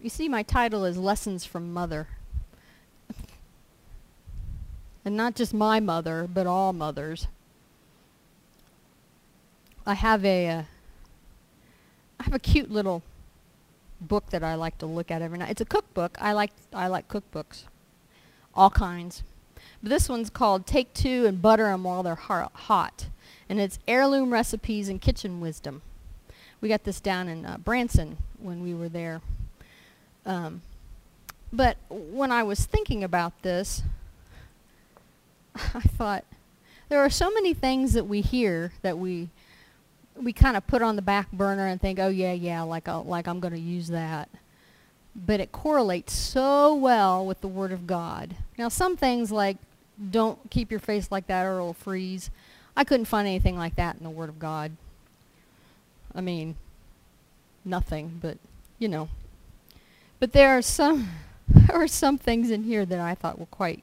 You see, my title is Lessons from Mother. and not just my mother, but all mothers. I have a, uh, I have a cute little book that I like to look at every night. It's a cookbook. I like I like cookbooks, all kinds. But this one's called Take Two and Butter 'em While They're Hot, and it's heirloom recipes and kitchen wisdom. We got this down in uh, Branson when we were there. Um, but when I was thinking about this, I thought there are so many things that we hear that we we kind of put on the back burner and think, oh yeah, yeah, like I'll, like I'm going to use that. But it correlates so well with the Word of God. Now, some things like don't keep your face like that or it'll freeze. I couldn't find anything like that in the Word of God. I mean, nothing, but you know. But there are some there are some things in here that I thought were quite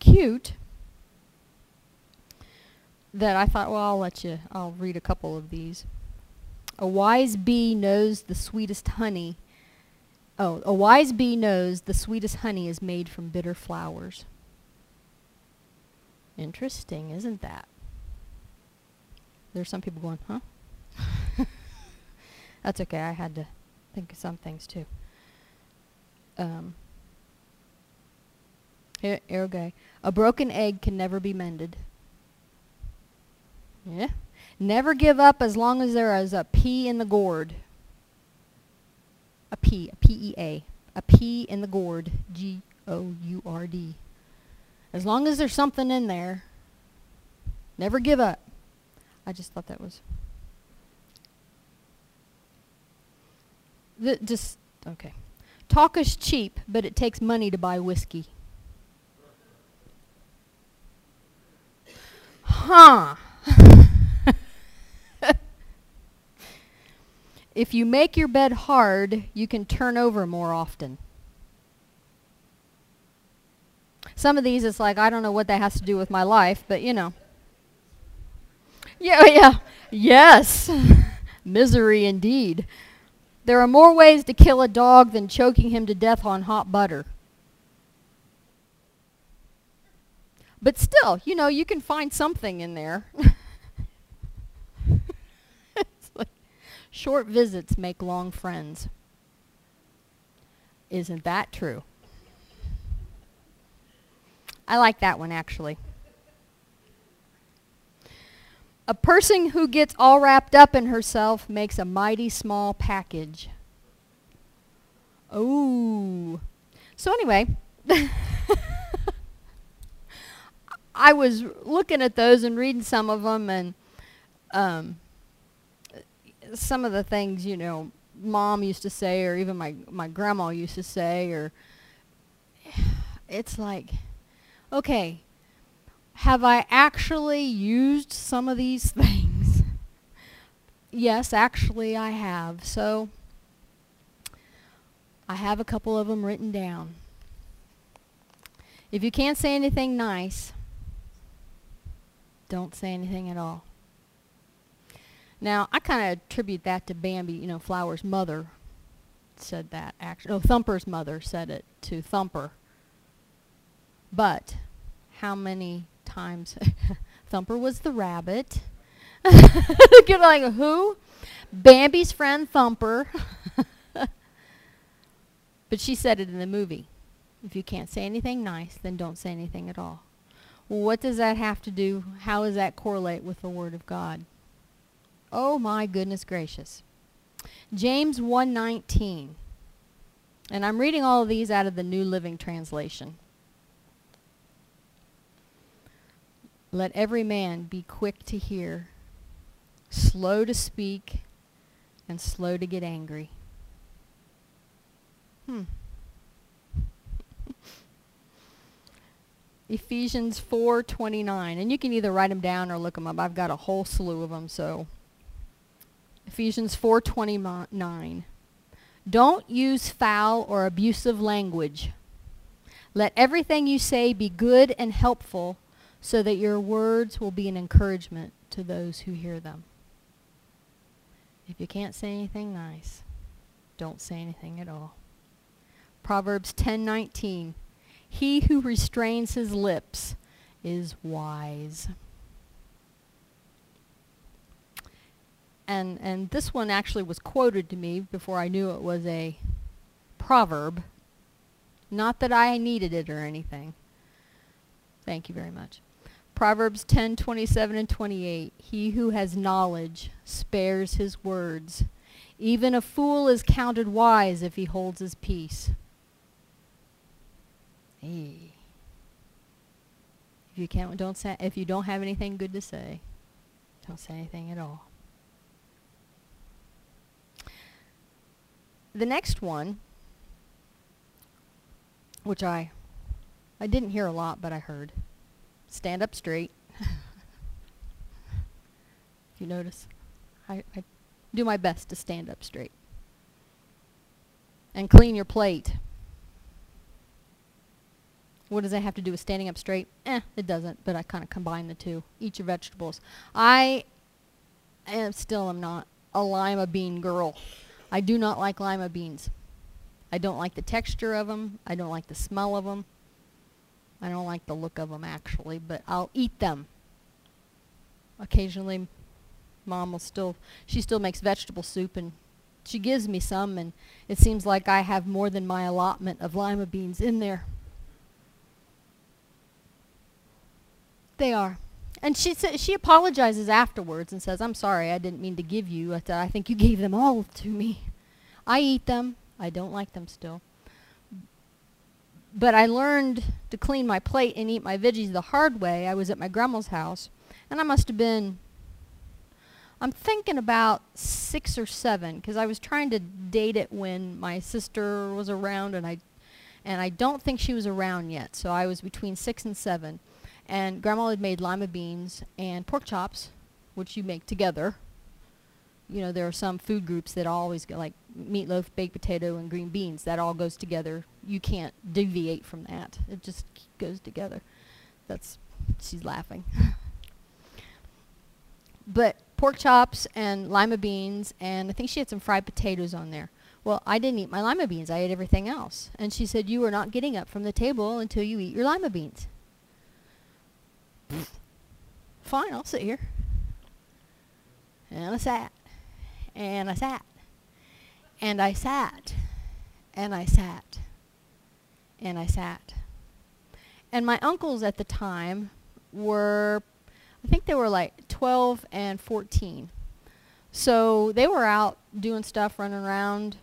cute that I thought, well, I'll let you, I'll read a couple of these. A wise bee knows the sweetest honey. Oh, a wise bee knows the sweetest honey is made from bitter flowers. Interesting, isn't that? There's some people going, huh? That's okay. I had to think of some things too. Um, here, okay. A broken egg can never be mended. Yeah. Never give up as long as there is a P in the gourd. A P, a P-E-A. A P in the gourd. G-O-U-R-D. As long as there's something in there, never give up. I just thought that was... Th just, okay. Talk is cheap, but it takes money to buy whiskey. Huh. if you make your bed hard, you can turn over more often. Some of these, it's like, I don't know what that has to do with my life, but you know. Yeah, yeah. Yes. Misery indeed. There are more ways to kill a dog than choking him to death on hot butter. But still, you know, you can find something in there. like short visits make long friends. Isn't that true? I like that one actually. A person who gets all wrapped up in herself makes a mighty small package. Oh. So anyway, I was looking at those and reading some of them and um, some of the things, you know, mom used to say or even my, my grandma used to say or it's like, okay, have I actually used some of these things? yes, actually I have. So I have a couple of them written down. If you can't say anything nice, don't say anything at all. Now, I kind of attribute that to Bambi, you know, Flower's mother said that. Actually, oh, Thumper's mother said it to Thumper. But how many times Thumper was the rabbit? You're like, who? Bambi's friend Thumper. but she said it in the movie. If you can't say anything nice, then don't say anything at all. What does that have to do? How does that correlate with the Word of God? Oh my goodness gracious. James 1:19. And I'm reading all of these out of the New Living Translation. Let every man be quick to hear, slow to speak, and slow to get angry. Hmm. Ephesians 4:29 and you can either write them down or look them up. I've got a whole slew of them so Ephesians 4:29 Don't use foul or abusive language. Let everything you say be good and helpful so that your words will be an encouragement to those who hear them. If you can't say anything nice, don't say anything at all. Proverbs 10:19. He who restrains his lips is wise. And and this one actually was quoted to me before I knew it was a proverb. Not that I needed it or anything. Thank you very much. Proverbs 10:27 and 28. He who has knowledge spares his words. Even a fool is counted wise if he holds his peace. Hey. If you can't don't say if you don't have anything good to say, don't say anything at all. The next one which I I didn't hear a lot, but I heard. Stand up straight. if you notice, I, I do my best to stand up straight. And clean your plate. What does that have to do with standing up straight? Eh, it doesn't, but I kind of combine the two. Eat your vegetables. I am still am not a lima bean girl. I do not like lima beans. I don't like the texture of them. I don't like the smell of them. I don't like the look of them actually, but I'll eat them. Occasionally, mom will still, she still makes vegetable soup and she gives me some and it seems like I have more than my allotment of lima beans in there. They are. And she sa- she apologizes afterwards and says, "I'm sorry, I didn't mean to give you. I, th- I think you gave them all to me. I eat them. I don't like them still. But I learned to clean my plate and eat my veggies the hard way. I was at my grandma's house, and I must have been I'm thinking about six or seven because I was trying to date it when my sister was around, and I and I don't think she was around yet. So I was between six and seven, and Grandma had made lima beans and pork chops, which you make together. You know, there are some food groups that always go like meatloaf, baked potato, and green beans. That all goes together. You can't deviate from that. It just goes together. That's she's laughing. but pork chops and lima beans, and I think she had some fried potatoes on there. Well, I didn't eat my lima beans. I ate everything else. And she said, you are not getting up from the table until you eat your lima beans. Fine, I'll sit here. And I sat. And I sat. And I sat. And I sat. And I sat. And my uncles at the time were, I think they were like 12 and 14. So they were out doing stuff, running around.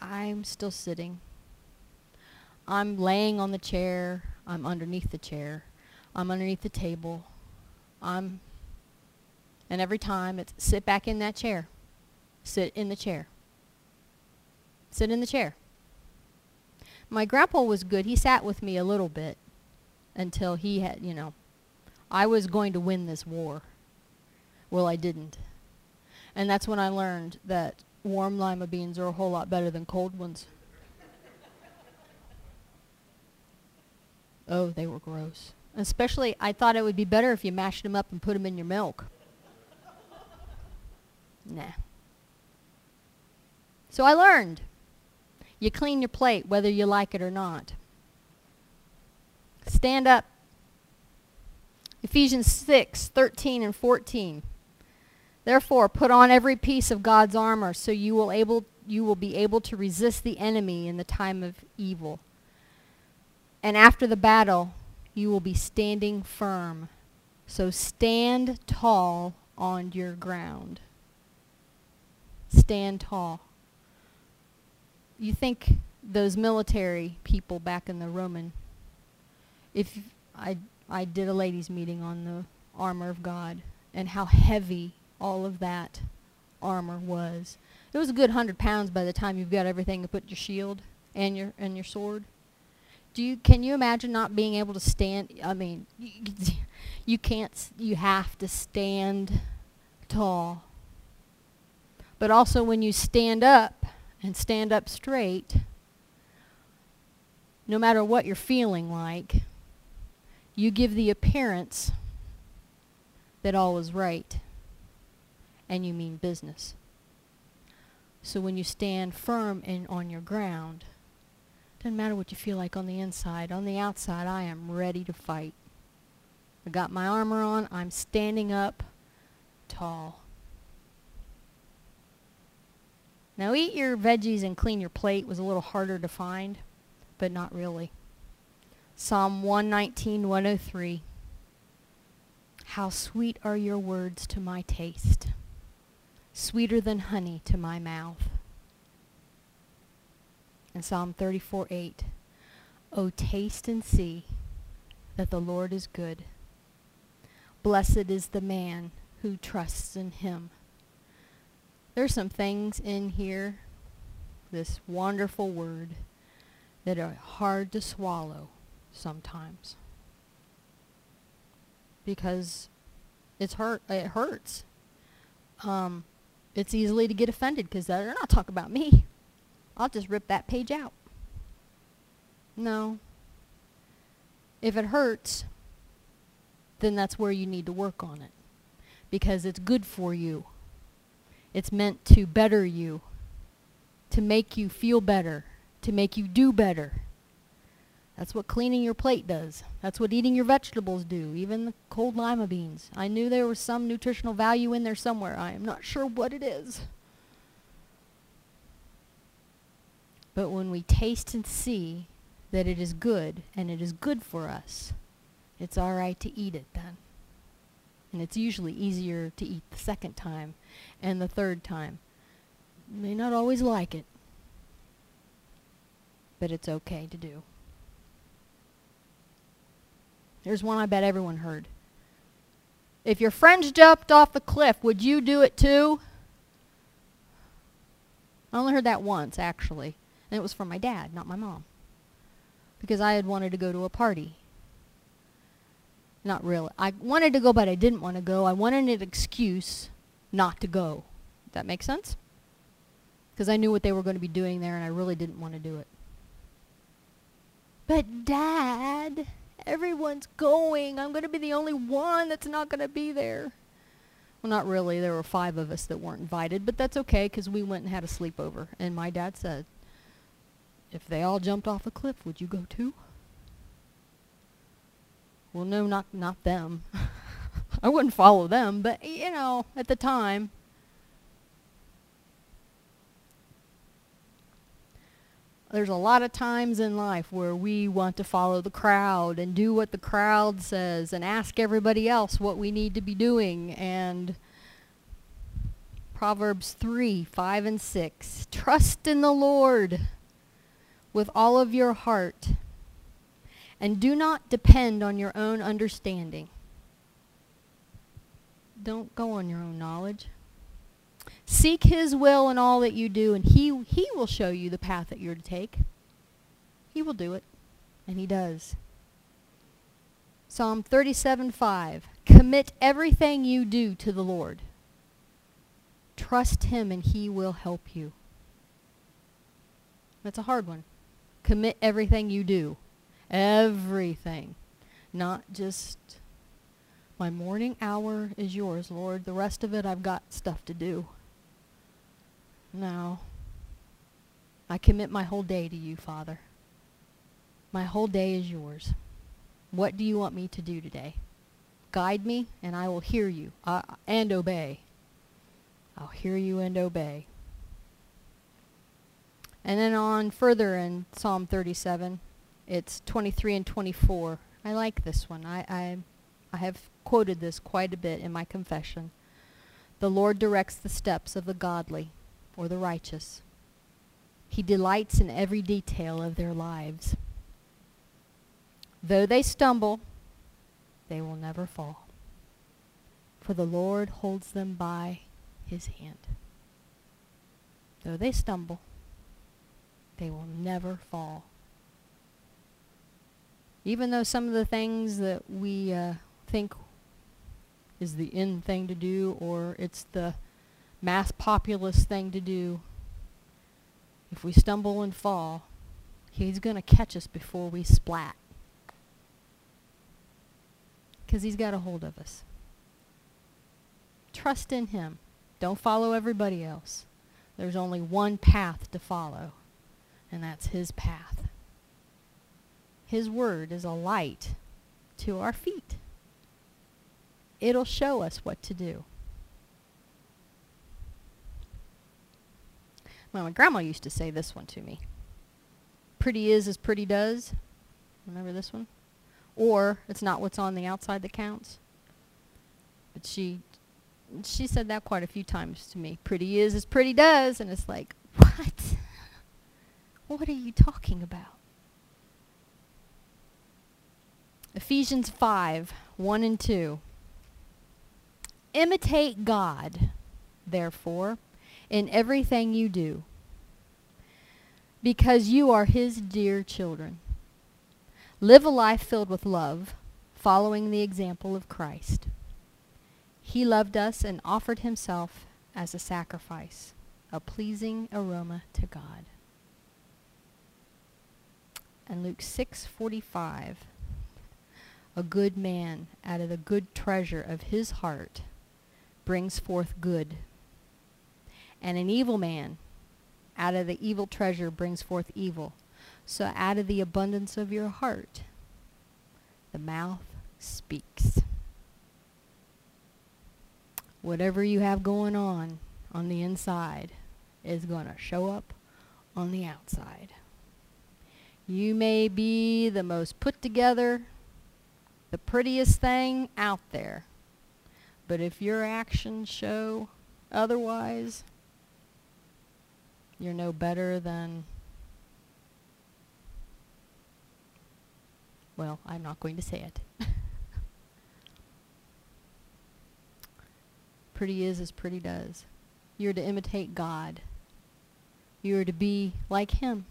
I'm still sitting. I'm laying on the chair. I'm underneath the chair. I'm underneath the table. I'm, and every time it's sit back in that chair. Sit in the chair. Sit in the chair. My grandpa was good. He sat with me a little bit until he had, you know, I was going to win this war. Well, I didn't. And that's when I learned that warm lima beans are a whole lot better than cold ones. Oh, they were gross. Especially, I thought it would be better if you mashed them up and put them in your milk. Nah. So I learned. You clean your plate whether you like it or not. Stand up. Ephesians 6, 13 and 14. Therefore, put on every piece of God's armor so you will, able, you will be able to resist the enemy in the time of evil. And after the battle, you will be standing firm. So stand tall on your ground. Stand tall. You think those military people back in the Roman, if I, I did a ladies meeting on the armor of God and how heavy all of that armor was. It was a good hundred pounds by the time you've got everything to put your shield and your and your sword. Do you can you imagine not being able to stand? I mean, you, can't. You have to stand tall. But also, when you stand up and stand up straight, no matter what you're feeling like, you give the appearance that all is right, and you mean business. So when you stand firm and on your ground, Doesn't matter what you feel like on the inside. On the outside, I am ready to fight. I got my armor on. I'm standing up tall. Now, eat your veggies and clean your plate was a little harder to find, but not really. Psalm 119, 103. How sweet are your words to my taste, sweeter than honey to my mouth. And Psalm 34, 8. Oh, taste and see that the Lord is good. Blessed is the man who trusts in him. There's some things in here, this wonderful word, that are hard to swallow sometimes. Because it's hurt it hurts. Um, it's easily to get offended because they're not talking about me. I'll just rip that page out. No. If it hurts, then that's where you need to work on it. Because it's good for you. It's meant to better you, to make you feel better, to make you do better. That's what cleaning your plate does. That's what eating your vegetables do, even the cold lima beans. I knew there was some nutritional value in there somewhere. I am not sure what it is. But when we taste and see that it is good and it is good for us, it's all right to eat it then. And it's usually easier to eat the second time and the third time. May not always like it, but it's okay to do. Here's one I bet everyone heard. If your friends jumped off the cliff, would you do it too? I only heard that once, actually. And it was from my dad, not my mom. Because I had wanted to go to a party. Not really. I wanted to go, but I didn't want to go. I wanted an excuse not to go. That makes sense? Because I knew what they were going to be doing there, and I really didn't want to do it. But, Dad, everyone's going. I'm going to be the only one that's not going to be there. Well, not really. There were five of us that weren't invited, but that's okay because we went and had a sleepover. And my dad said, if they all jumped off a cliff, would you go too? Well, no, not not them. I wouldn't follow them, but you know, at the time, there's a lot of times in life where we want to follow the crowd and do what the crowd says and ask everybody else what we need to be doing and Proverbs 3, 5 and 6. Trust in the Lord with all of your heart and do not depend on your own understanding. Don't go on your own knowledge. Seek his will in all that you do, and he, he will show you the path that you're to take. He will do it, and he does. Psalm 37:5. Commit everything you do to the Lord. Trust him, and he will help you. That's a hard one. Commit everything you do. Everything. Not just my morning hour is yours, Lord. The rest of it I've got stuff to do. Now, I commit my whole day to you, Father. My whole day is yours. What do you want me to do today? Guide me, and I will hear you uh, and obey. I'll hear you and obey. And then on further in Psalm 37, it's 23 and 24. I like this one. I, I, I have quoted this quite a bit in my confession. The Lord directs the steps of the godly or the righteous. He delights in every detail of their lives. Though they stumble, they will never fall. For the Lord holds them by his hand. Though they stumble, they will never fall even though some of the things that we uh, think is the in thing to do or it's the mass populist thing to do, if we stumble and fall, he's going to catch us before we splat. Because he's got a hold of us. Trust in him. Don't follow everybody else. There's only one path to follow, and that's his path. His Word is a light to our feet. It'll show us what to do. Well, my grandma used to say this one to me. Pretty is as pretty does. Remember this one? Or it's not what's on the outside that counts. But she she said that quite a few times to me. Pretty is as pretty does and it's like, what? What are you talking about? Ephesians 5, 1 and 2. Imitate God, therefore, in everything you do, because you are his dear children. Live a life filled with love, following the example of Christ. He loved us and offered himself as a sacrifice, a pleasing aroma to God. And Luke 6:45 A good man out of the good treasure of his heart brings forth good. And an evil man out of the evil treasure brings forth evil. So out of the abundance of your heart, the mouth speaks. Whatever you have going on on the inside is going to show up on the outside. You may be the most put together, the prettiest thing out there. But if your actions show otherwise, you're no better than well, I'm not going to say it. pretty is as pretty does. You're to imitate God. You're to be like him.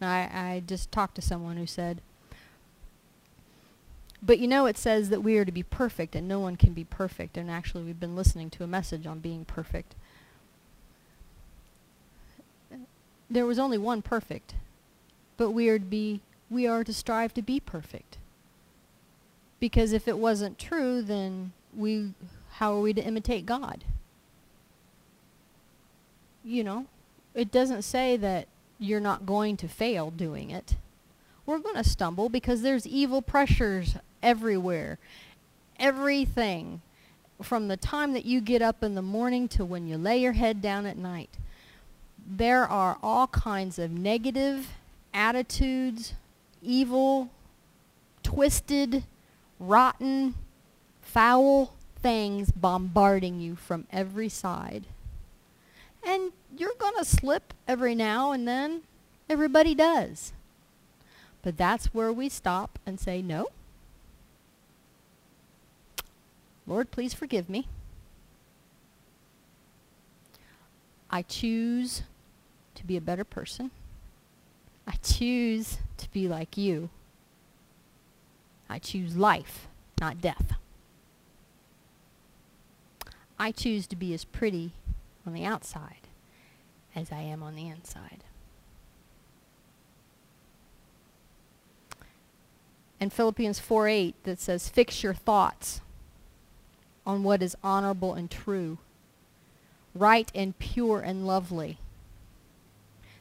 I, I just talked to someone who said, but you know it says that we are to be perfect and no one can be perfect. And actually we've been listening to a message on being perfect. There was only one perfect. But we are to be we are to strive to be perfect. Because if it wasn't true, then we how are we to imitate God? You know, it doesn't say that you're not going to fail doing it. We're going to stumble because there's evil pressures everywhere. Everything from the time that you get up in the morning to when you lay your head down at night. There are all kinds of negative attitudes, evil, twisted, rotten, foul things bombarding you from every side. And you're going to slip every now and then. Everybody does. But that's where we stop and say, no. Lord, please forgive me. I choose to be a better person. I choose to be like you. I choose life, not death. I choose to be as pretty on the outside as I am on the inside. And Philippians 4:8 that says, Fix your thoughts on what is honorable and true, right and pure and lovely.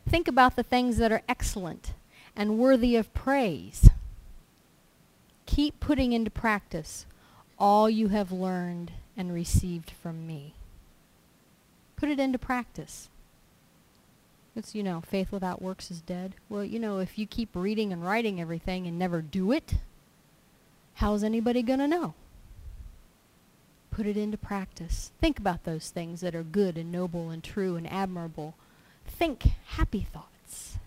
Think about the things that are excellent and worthy of praise. Keep putting into practice all you have learned and received from me. Put it into practice. It's, you know, faith without works is dead. Well, you know, if you keep reading and writing everything and never do it, how's anybody going to know? Put it into practice. Think about those things that are good and noble and true and admirable. Think happy thoughts.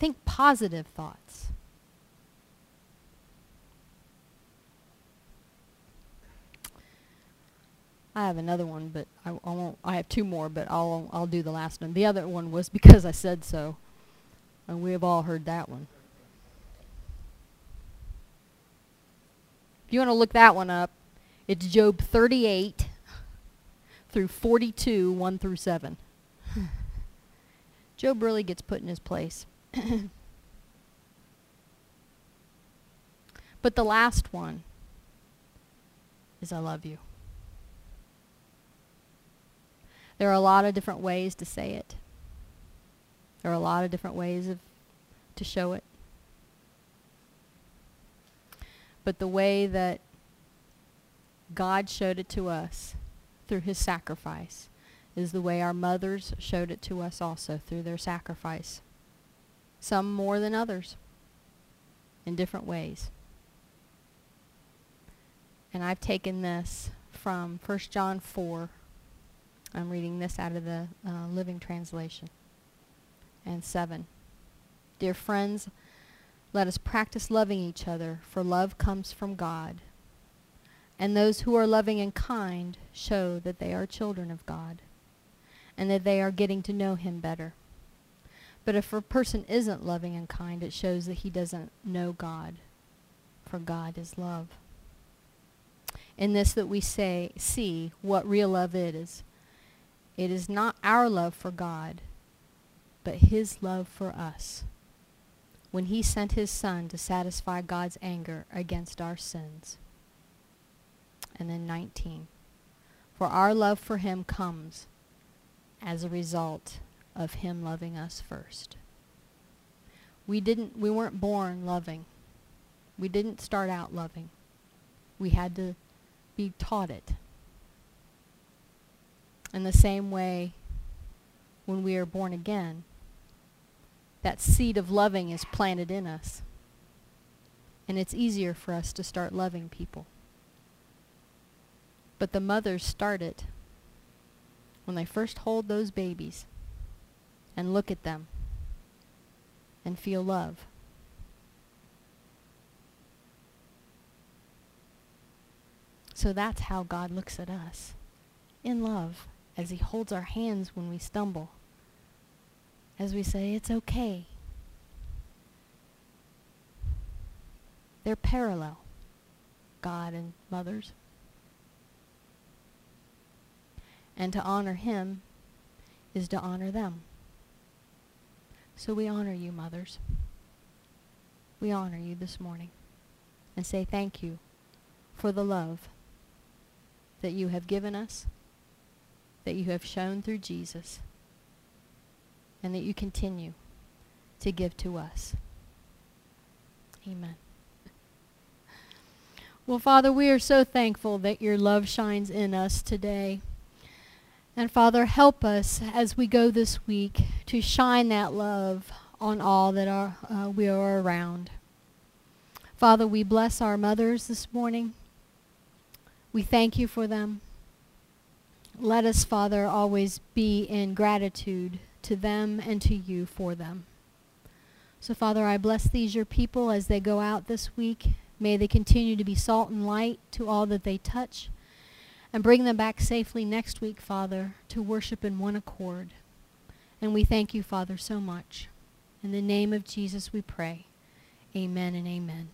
Think positive thoughts. I have another one, but I, I, won't. I have two more, but I'll I'll do the last one. The other one was because I said so, and we have all heard that one. If you want to look that one up, it's Job 38 through 42, 1 through 7. Job really gets put in his place. but the last one is I love you. There are a lot of different ways to say it. There are a lot of different ways of to show it. But the way that God showed it to us through his sacrifice is the way our mothers showed it to us also through their sacrifice. Some more than others in different ways. And I've taken this from 1 John 4. I'm reading this out of the uh, Living Translation. And 7. Dear friends, let us practice loving each other, for love comes from God. And those who are loving and kind show that they are children of God and that they are getting to know him better. But if a person isn't loving and kind, it shows that he doesn't know God, for God is love. In this that we say, see what real love is. It is not our love for God, but his love for us. When he sent his son to satisfy God's anger against our sins and then 19. For our love for him comes as a result of him loving us first. We didn't we weren't born loving. We didn't start out loving. We had to be taught it. In the same way when we are born again, that seed of loving is planted in us. And it's easier for us to start loving people. But the mothers start it when they first hold those babies and look at them and feel love. So that's how God looks at us, in love, as he holds our hands when we stumble, as we say, it's okay. They're parallel, God and mothers. And to honor him is to honor them. So we honor you, mothers. We honor you this morning and say thank you for the love that you have given us, that you have shown through Jesus, and that you continue to give to us. Amen. Well, Father, we are so thankful that your love shines in us today. And Father, help us as we go this week to shine that love on all that are, uh, we are around. Father, we bless our mothers this morning. We thank you for them. Let us, Father, always be in gratitude to them and to you for them. So, Father, I bless these your people as they go out this week. May they continue to be salt and light to all that they touch and bring them back safely next week, Father, to worship in one accord. And we thank you, Father, so much. In the name of Jesus we pray. Amen and amen.